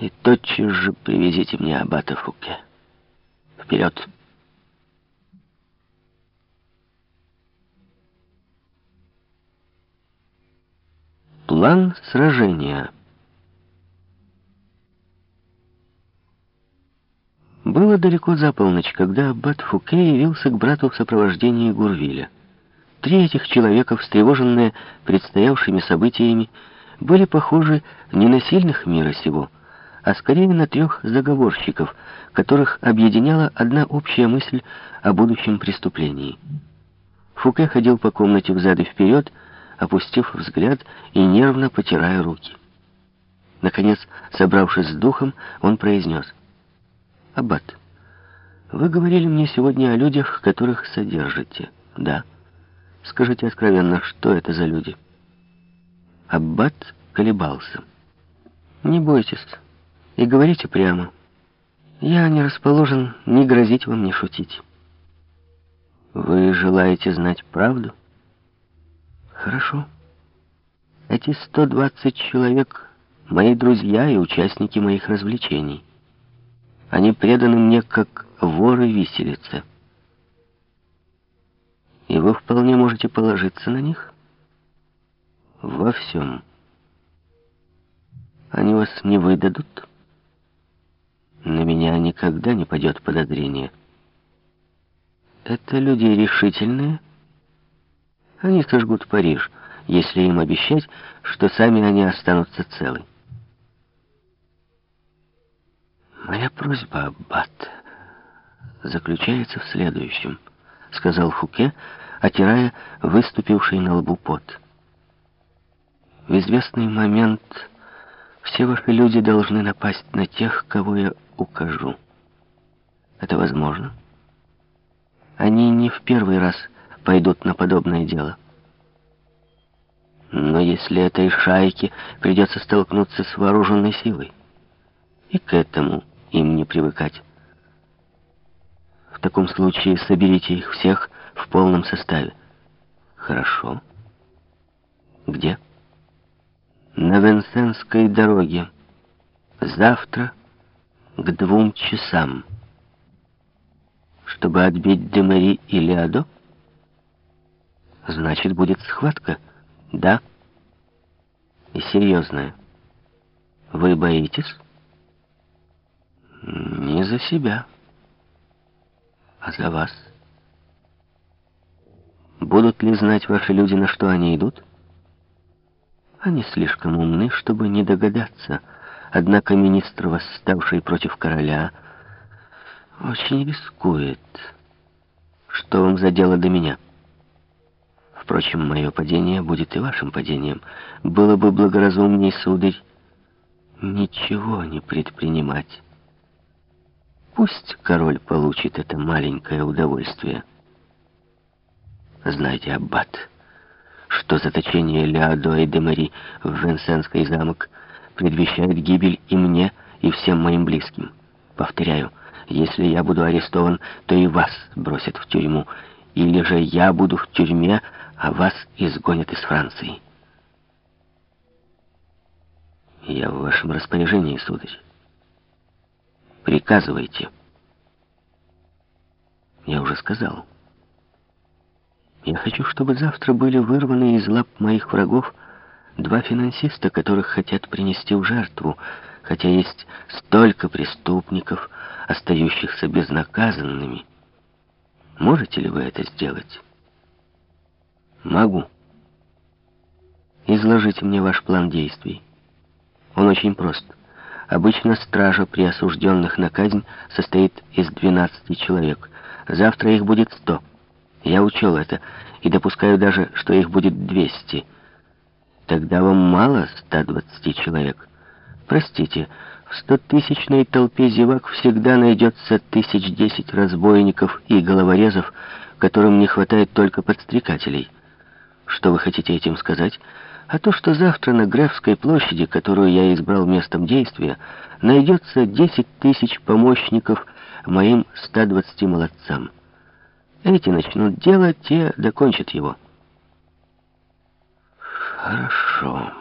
И тотчас же привезите мне аббата Фуке. Вперед! План сражения Было далеко за полночь, когда аббат Фуке явился к брату в сопровождении Гурвиля. Три этих человека, встревоженные предстоявшими событиями, были похожи не на сильных мира сего, а скорее на трех заговорщиков, которых объединяла одна общая мысль о будущем преступлении. Фуке ходил по комнате взад и вперед, опустив взгляд и нервно потирая руки. Наконец, собравшись с духом, он произнес — Аббат, вы говорили мне сегодня о людях, которых содержите. Да. Скажите откровенно, что это за люди? Аббат колебался. Не бойтесь и говорите прямо. Я не расположен ни грозить вам, ни шутить. Вы желаете знать правду? Хорошо. Эти 120 человек — мои друзья и участники моих развлечений. Они преданы мне, как воры виселицы. И вы вполне можете положиться на них? Во всем. Они вас не выдадут? На меня никогда не пойдет подозрение. Это люди решительные. Они сожгут Париж, если им обещать, что сами они останутся целы. «Моя просьба, Аббат, заключается в следующем», — сказал Фуке, отирая выступивший на лбу пот. «В известный момент все ваши люди должны напасть на тех, кого я укажу. Это возможно. Они не в первый раз пойдут на подобное дело». Но если этой шайке придется столкнуться с вооруженной силой, и к этому им не привыкать. В таком случае соберите их всех в полном составе. Хорошо. Где? На Венсенской дороге. Завтра к двум часам. Чтобы отбить Демари и Леодо? Значит, будет схватка? Да. И серьезная. Вы боитесь? Не за себя, а за вас. Будут ли знать ваши люди, на что они идут? Они слишком умны, чтобы не догадаться. Однако министр, восставший против короля, очень рискует. Что вам за дело до меня? Впрочем, мое падение будет и вашим падением. Было бы благоразумней, сударь, ничего не предпринимать. Пусть король получит это маленькое удовольствие. Знаете, аббат, что заточение Леодо и Демари в Венсенский замок предвещает гибель и мне, и всем моим близким. Повторяю, если я буду арестован, то и вас бросят в тюрьму, или же я буду в тюрьме, а вас изгонят из Франции. Я в вашем распоряжении, сударь. Приказывайте. Я уже сказал. Я хочу, чтобы завтра были вырваны из лап моих врагов два финансиста, которых хотят принести в жертву, хотя есть столько преступников, остающихся безнаказанными. Можете ли вы это сделать? Могу. Изложите мне ваш план действий. Он очень прост. Обычно стража при осужденных на казнь состоит из 12 человек. Завтра их будет 100. Я учел это и допускаю даже, что их будет 200. Тогда вам мало 120 человек. Простите, в стотысячной толпе зевак всегда найдется тысяч десять разбойников и головорезов, которым не хватает только подстрекателей. Что вы хотите этим сказать? а то, что завтра на Грефской площади, которую я избрал местом действия, найдется 10 тысяч помощников моим 120 молодцам. Эти начнут дело, те докончат его. Хорошо.